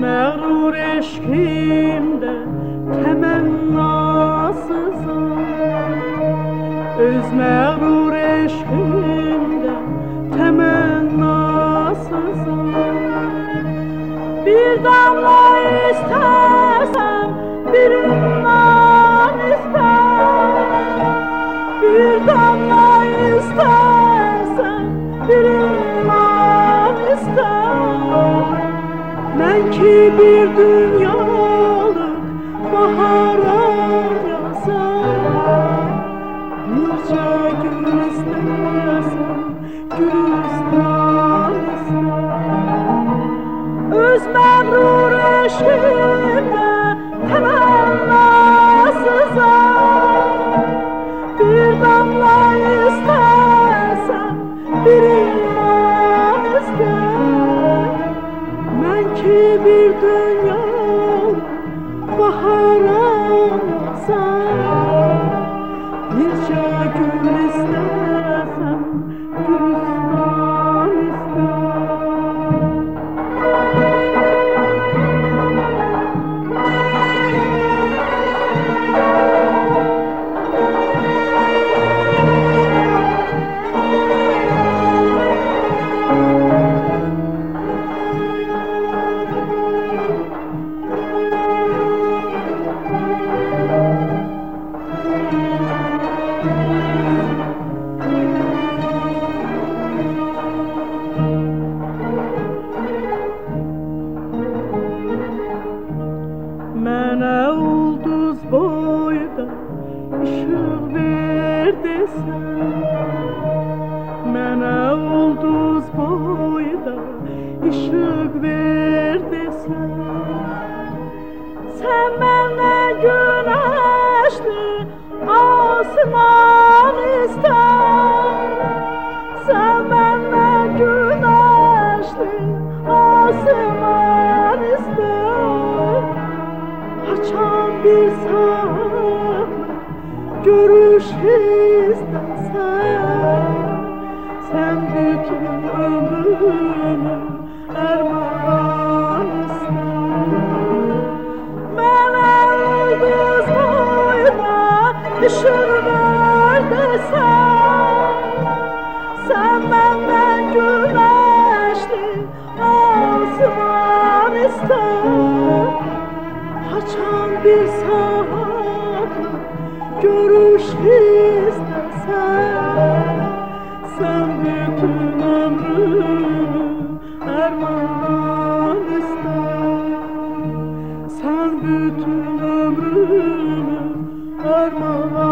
Mağrur eşkimde temennasızım. Öz mağrur eşkimde temennasızım. Bir damla istersem bir iman Ben ki bir dünyalık bahara yazar. Birce gül istersen gülistan ister Öz məğrur eşqimdə təmənnasızam Bir damla istərsən, bir bahara işıq ver desən Mənə ulduz boyda işıq ver desən Sən mənə günəşli asman istər Sən mənə ver desen Sen benden güneşli asman ister. Açan bir saat görüş var?